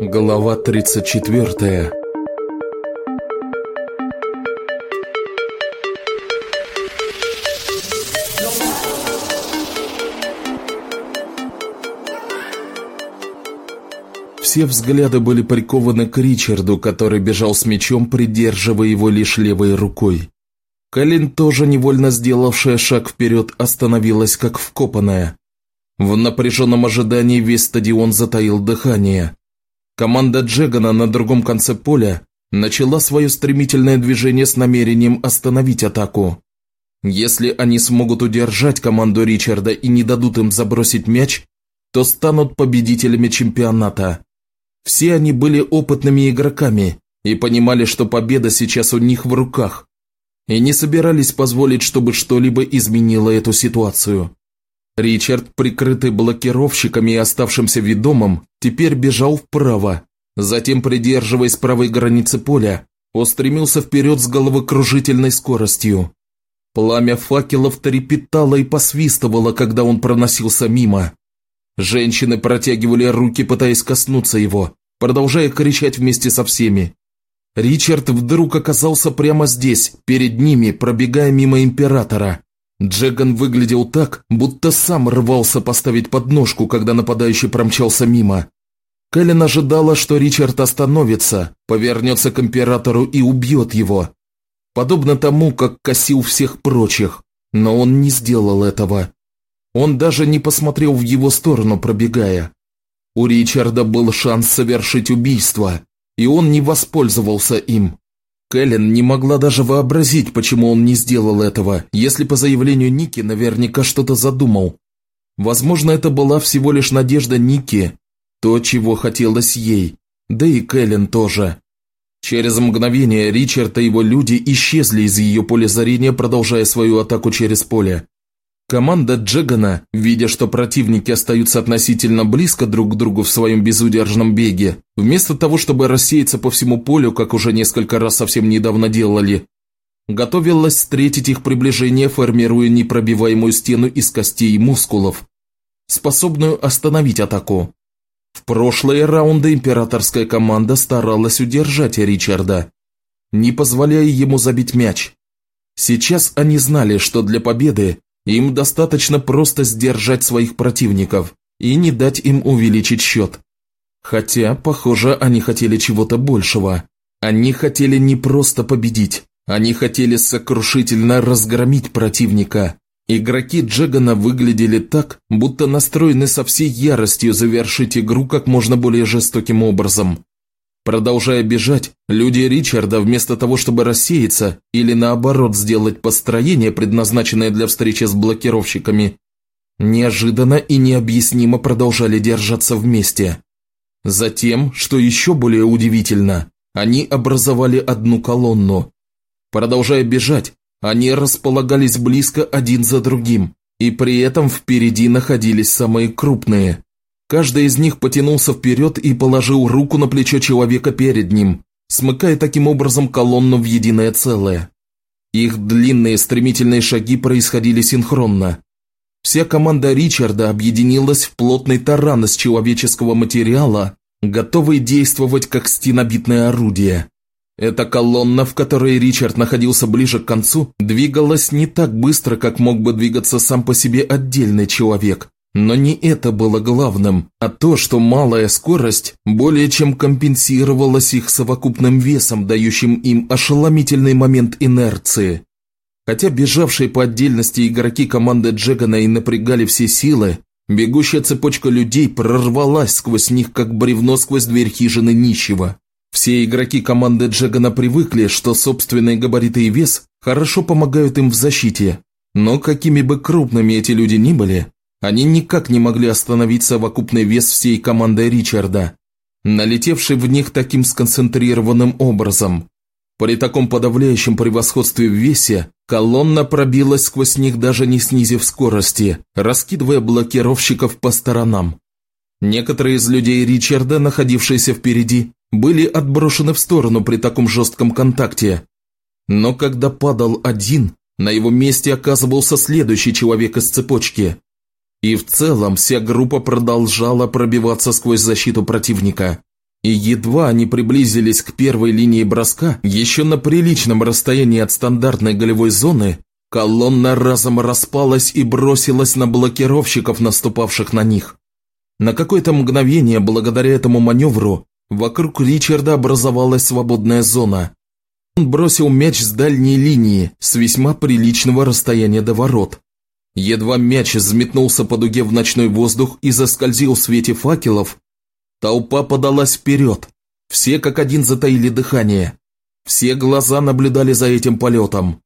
Глава 34 Все взгляды были прикованы к Ричарду, который бежал с мечом, придерживая его лишь левой рукой. Калин, тоже невольно сделавшая шаг вперед, остановилась как вкопанная. В напряженном ожидании весь стадион затаил дыхание. Команда Джегана на другом конце поля начала свое стремительное движение с намерением остановить атаку. Если они смогут удержать команду Ричарда и не дадут им забросить мяч, то станут победителями чемпионата. Все они были опытными игроками и понимали, что победа сейчас у них в руках, и не собирались позволить, чтобы что-либо изменило эту ситуацию. Ричард, прикрытый блокировщиками и оставшимся ведомым, теперь бежал вправо, затем, придерживаясь правой границы поля, устремился вперед с головокружительной скоростью. Пламя факелов трепетало и посвистывало, когда он проносился мимо. Женщины протягивали руки, пытаясь коснуться его, продолжая кричать вместе со всеми. Ричард вдруг оказался прямо здесь, перед ними, пробегая мимо Императора. Джеган выглядел так, будто сам рвался поставить подножку, когда нападающий промчался мимо. Кэлен ожидала, что Ричард остановится, повернется к Императору и убьет его. Подобно тому, как косил всех прочих, но он не сделал этого. Он даже не посмотрел в его сторону, пробегая. У Ричарда был шанс совершить убийство, и он не воспользовался им. Кэлен не могла даже вообразить, почему он не сделал этого, если по заявлению Ники наверняка что-то задумал. Возможно, это была всего лишь надежда Ники, то, чего хотелось ей, да и Кэлен тоже. Через мгновение Ричард и его люди исчезли из ее поля зрения, продолжая свою атаку через поле. Команда Джегана, видя, что противники остаются относительно близко друг к другу в своем безудержном беге, вместо того, чтобы рассеяться по всему полю, как уже несколько раз совсем недавно делали, готовилась встретить их приближение, формируя непробиваемую стену из костей и мускулов, способную остановить атаку. В прошлые раунды императорская команда старалась удержать Ричарда, не позволяя ему забить мяч. Сейчас они знали, что для победы им достаточно просто сдержать своих противников и не дать им увеличить счет. Хотя, похоже, они хотели чего-то большего. Они хотели не просто победить, они хотели сокрушительно разгромить противника. Игроки Джегана выглядели так, будто настроены со всей яростью завершить игру как можно более жестоким образом. Продолжая бежать, люди Ричарда вместо того, чтобы рассеяться или наоборот сделать построение, предназначенное для встречи с блокировщиками, неожиданно и необъяснимо продолжали держаться вместе. Затем, что еще более удивительно, они образовали одну колонну. Продолжая бежать, они располагались близко один за другим, и при этом впереди находились самые крупные. Каждый из них потянулся вперед и положил руку на плечо человека перед ним, смыкая таким образом колонну в единое целое. Их длинные стремительные шаги происходили синхронно. Вся команда Ричарда объединилась в плотный таран из человеческого материала, готовый действовать как стенобитное орудие. Эта колонна, в которой Ричард находился ближе к концу, двигалась не так быстро, как мог бы двигаться сам по себе отдельный человек, но не это было главным, а то, что малая скорость более чем компенсировалась их совокупным весом, дающим им ошеломительный момент инерции. Хотя бежавшие по отдельности игроки команды Джегана и напрягали все силы, бегущая цепочка людей прорвалась сквозь них, как бревно сквозь дверь хижины нищего. Все игроки команды Джегана привыкли, что собственные габариты и вес хорошо помогают им в защите, но какими бы крупными эти люди ни были, они никак не могли остановить совокупный вес всей команды Ричарда, налетевший в них таким сконцентрированным образом. При таком подавляющем превосходстве в весе, колонна пробилась сквозь них даже не снизив скорости, раскидывая блокировщиков по сторонам. Некоторые из людей Ричарда, находившиеся впереди, были отброшены в сторону при таком жестком контакте. Но когда падал один, на его месте оказывался следующий человек из цепочки. И в целом вся группа продолжала пробиваться сквозь защиту противника. И едва они приблизились к первой линии броска, еще на приличном расстоянии от стандартной голевой зоны, колонна разом распалась и бросилась на блокировщиков, наступавших на них. На какое-то мгновение, благодаря этому маневру, вокруг Ричарда образовалась свободная зона. Он бросил мяч с дальней линии, с весьма приличного расстояния до ворот. Едва мяч взметнулся по дуге в ночной воздух и заскользил в свете факелов, толпа подалась вперед. Все как один затаили дыхание. Все глаза наблюдали за этим полетом.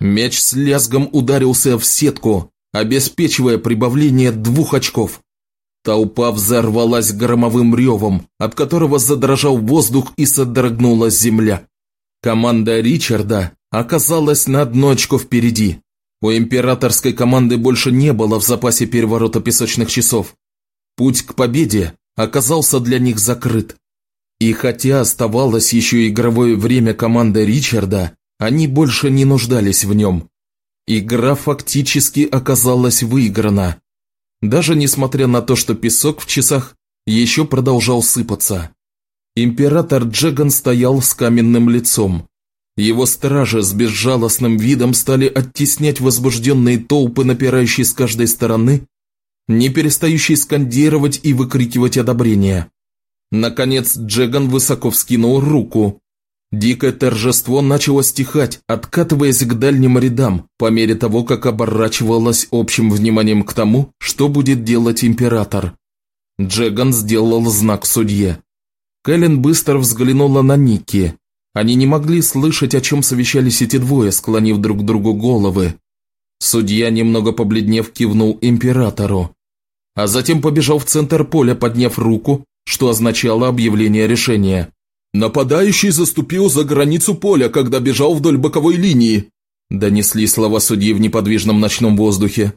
Мяч с лязгом ударился в сетку, обеспечивая прибавление двух очков. Толпа взорвалась громовым ревом, от которого задрожал воздух и содрогнулась земля. Команда Ричарда оказалась на одно очко впереди. У императорской команды больше не было в запасе переворота песочных часов. Путь к победе оказался для них закрыт. И хотя оставалось еще игровое время команды Ричарда, они больше не нуждались в нем. Игра фактически оказалась выиграна. Даже несмотря на то, что песок в часах еще продолжал сыпаться. Император Джеган стоял с каменным лицом. Его стражи с безжалостным видом стали оттеснять возбужденные толпы, напирающие с каждой стороны, не перестающие скандировать и выкрикивать одобрение. Наконец Джеган высоко вскинул руку. Дикое торжество начало стихать, откатываясь к дальним рядам, по мере того, как оборачивалось общим вниманием к тому, что будет делать император. Джеган сделал знак судье. Кэлен быстро взглянула на Ники. Они не могли слышать, о чем совещались эти двое, склонив друг к другу головы. Судья, немного побледнев, кивнул императору. А затем побежал в центр поля, подняв руку, что означало объявление решения. «Нападающий заступил за границу поля, когда бежал вдоль боковой линии», донесли слова судьи в неподвижном ночном воздухе.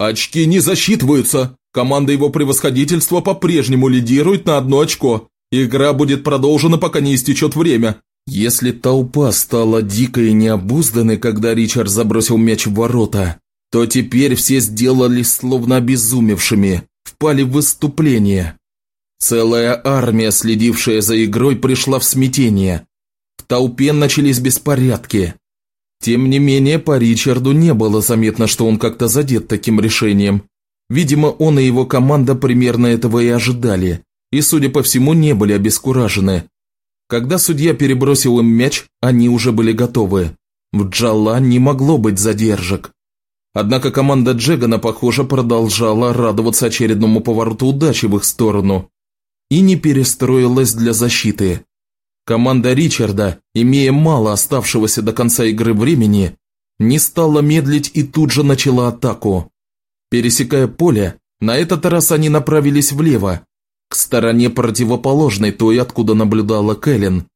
«Очки не засчитываются. Команда его превосходительства по-прежнему лидирует на одно очко. Игра будет продолжена, пока не истечет время. Если толпа стала дикой и необузданной, когда Ричард забросил мяч в ворота, то теперь все сделались словно обезумевшими, впали в выступление. Целая армия, следившая за игрой, пришла в смятение. В толпе начались беспорядки. Тем не менее, по Ричарду не было заметно, что он как-то задет таким решением. Видимо, он и его команда примерно этого и ожидали, и, судя по всему, не были обескуражены. Когда судья перебросил им мяч, они уже были готовы. В Джала не могло быть задержек. Однако команда Джегана, похоже, продолжала радоваться очередному повороту удачи в их сторону и не перестроилась для защиты. Команда Ричарда, имея мало оставшегося до конца игры времени, не стала медлить и тут же начала атаку. Пересекая поле, на этот раз они направились влево, к стороне противоположной той, откуда наблюдала Кэлен.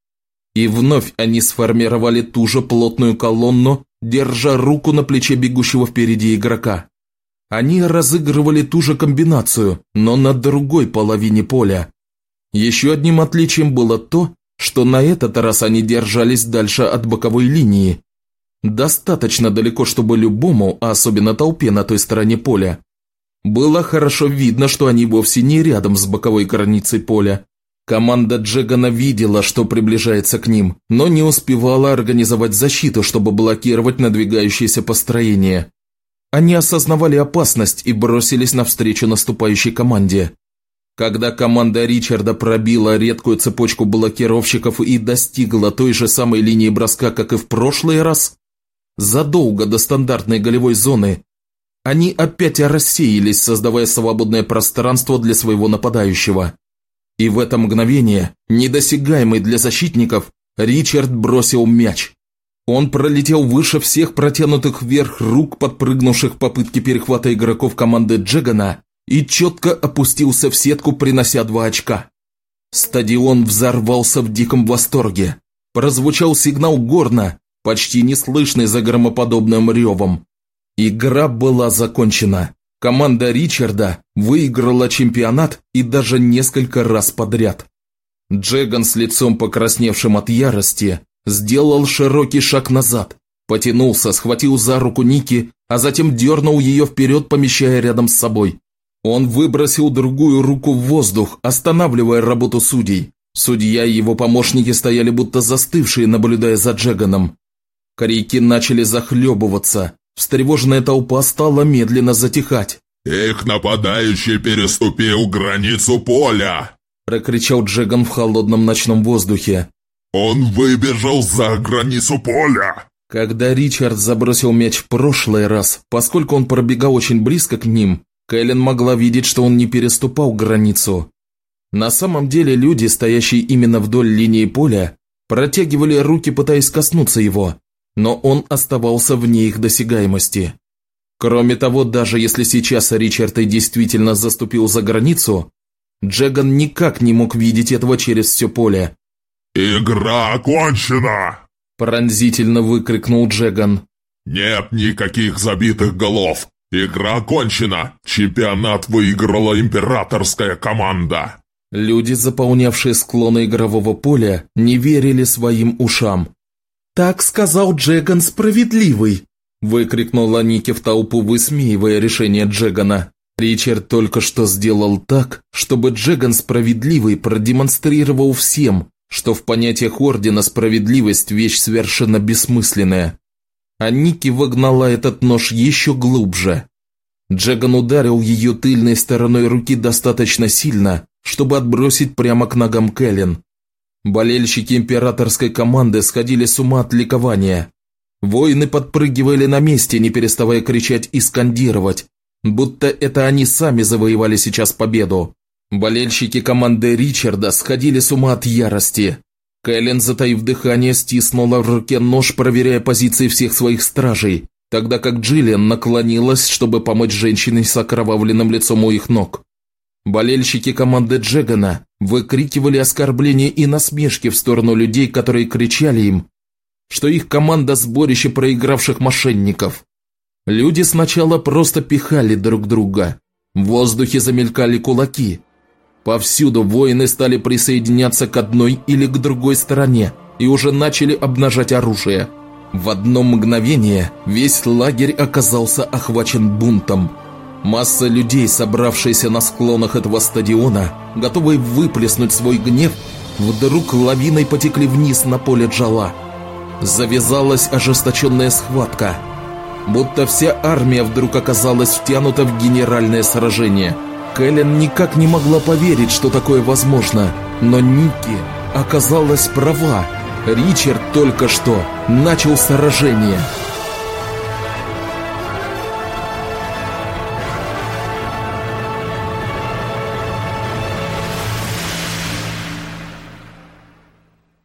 И вновь они сформировали ту же плотную колонну, держа руку на плече бегущего впереди игрока. Они разыгрывали ту же комбинацию, но на другой половине поля. Еще одним отличием было то, что на этот раз они держались дальше от боковой линии. Достаточно далеко, чтобы любому, а особенно толпе на той стороне поля, было хорошо видно, что они вовсе не рядом с боковой границей поля. Команда Джегана видела, что приближается к ним, но не успевала организовать защиту, чтобы блокировать надвигающееся построение. Они осознавали опасность и бросились навстречу наступающей команде. Когда команда Ричарда пробила редкую цепочку блокировщиков и достигла той же самой линии броска, как и в прошлый раз, задолго до стандартной голевой зоны, они опять рассеялись, создавая свободное пространство для своего нападающего. И в это мгновение, недосягаемый для защитников, Ричард бросил мяч. Он пролетел выше всех протянутых вверх рук, подпрыгнувших в попытке перехвата игроков команды Джегана, и четко опустился в сетку, принося два очка. Стадион взорвался в диком восторге. Прозвучал сигнал горна, почти неслышный за громоподобным ревом. Игра была закончена. Команда Ричарда выиграла чемпионат и даже несколько раз подряд. Джеган с лицом покрасневшим от ярости сделал широкий шаг назад, потянулся, схватил за руку Ники а затем дернул ее вперед, помещая рядом с собой. Он выбросил другую руку в воздух, останавливая работу судей. Судья и его помощники стояли будто застывшие, наблюдая за Джеганом. Корейки начали захлебываться. Встревоженная толпа стала медленно затихать. «Их нападающий переступил границу поля!» прокричал Джеган в холодном ночном воздухе. «Он выбежал за границу поля!» Когда Ричард забросил мяч в прошлый раз, поскольку он пробегал очень близко к ним, Кэлен могла видеть, что он не переступал границу. На самом деле люди, стоящие именно вдоль линии поля, протягивали руки, пытаясь коснуться его, но он оставался вне их досягаемости. Кроме того, даже если сейчас Ричард и действительно заступил за границу, Джеган никак не мог видеть этого через все поле. «Игра окончена!» – пронзительно выкрикнул Джеган. «Нет никаких забитых голов! Игра окончена! Чемпионат выиграла императорская команда!» Люди, заполнявшие склоны игрового поля, не верили своим ушам. «Так сказал Джеган справедливый!» – выкрикнула Ники в толпу, высмеивая решение Джегана. Ричард только что сделал так, чтобы Джеган справедливый продемонстрировал всем, что в понятиях Ордена справедливость – вещь совершенно бессмысленная. А Ники вогнала этот нож еще глубже. Джеган ударил ее тыльной стороной руки достаточно сильно, чтобы отбросить прямо к ногам Кэлен. Болельщики императорской команды сходили с ума от ликования. Воины подпрыгивали на месте, не переставая кричать и скандировать, будто это они сами завоевали сейчас победу. Болельщики команды Ричарда сходили с ума от ярости. Кэлен, затаив дыхание, стиснула в руке нож, проверяя позиции всех своих стражей, тогда как Джиллиан наклонилась, чтобы помочь женщине с окровавленным лицом у их ног. Болельщики команды Джегана выкрикивали оскорбления и насмешки в сторону людей, которые кричали им, что их команда – сборище проигравших мошенников. Люди сначала просто пихали друг друга. В воздухе замелькали кулаки. Повсюду воины стали присоединяться к одной или к другой стороне и уже начали обнажать оружие. В одно мгновение весь лагерь оказался охвачен бунтом. Масса людей, собравшаяся на склонах этого стадиона, готовые выплеснуть свой гнев, вдруг лавиной потекли вниз на поле Джала. Завязалась ожесточенная схватка – будто вся армия вдруг оказалась втянута в генеральное сражение. Кэлен никак не могла поверить, что такое возможно, но Ники оказалась права. Ричард только что начал сражение.